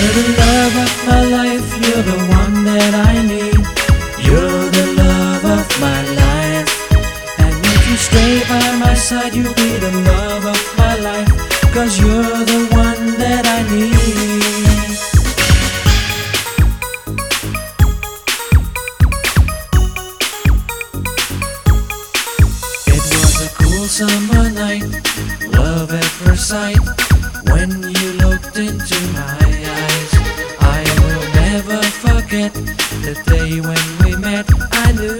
You're the love of my life, you're the one that I need. You're the love of my life. And if you stay by my side, you'll be the love of my life. Cause you're the one that I need. It was a cool summer night, love at first sight. When you looked into my the day when we met. I knew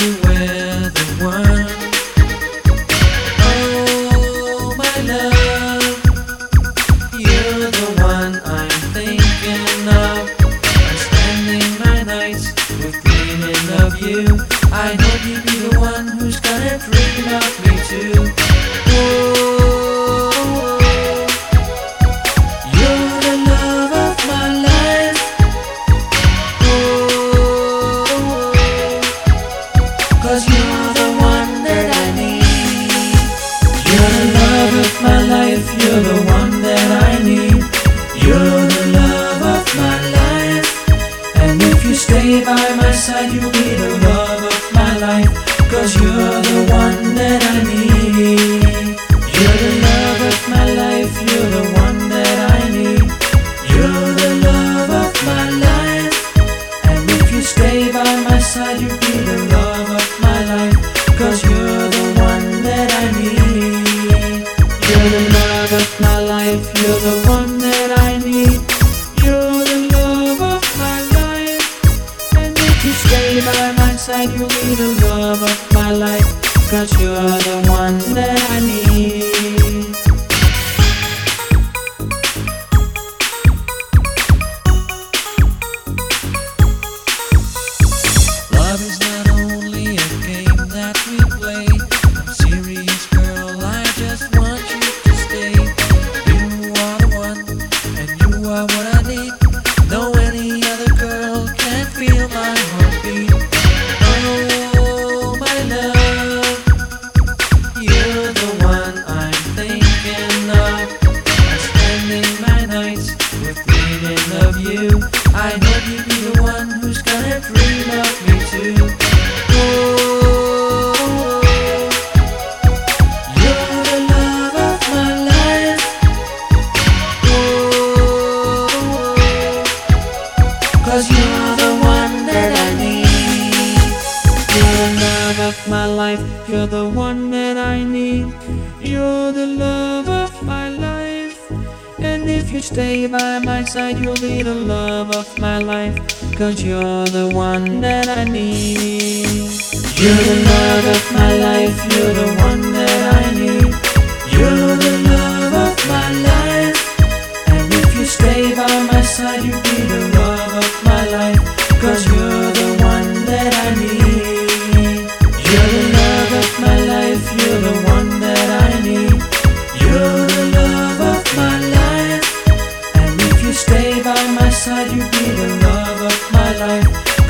you were the one. Oh, my love, you're the one I'm thinking of. I'm spending my nights of you. I hope you be the one who's gonna dream of me cause you're the one that I need. You're the love of my life, you're the one that I need. You're the love of my life. And if you stay by my side, you'll be the love of my life. Cause you're the one that I need. You're the one that I need. You're the love of my life. And if you stay by my side, you'll be the love of my life. Cause you're the one that I need. Life. You're the one that I need. You're the love of my life. And if you stay by my side, you'll be the love of my life. Cause you're the one that I need. You're the love of my life. You're the one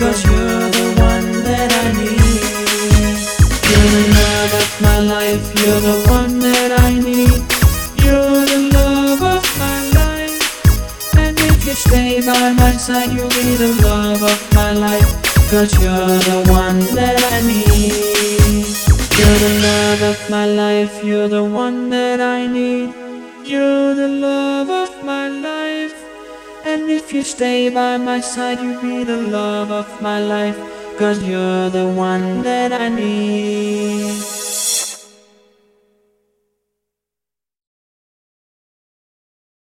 Cause you're the one that I need. You're the love of my life. You're the one that I need. You're the love of my life. And if you stay by my side, you'll be the love of my life. Cause you're the one that I need. You're the love of my life, you're the one that I need. You're the love if you stay by my side, you'll be the love of my life. Cause you're the one that I need.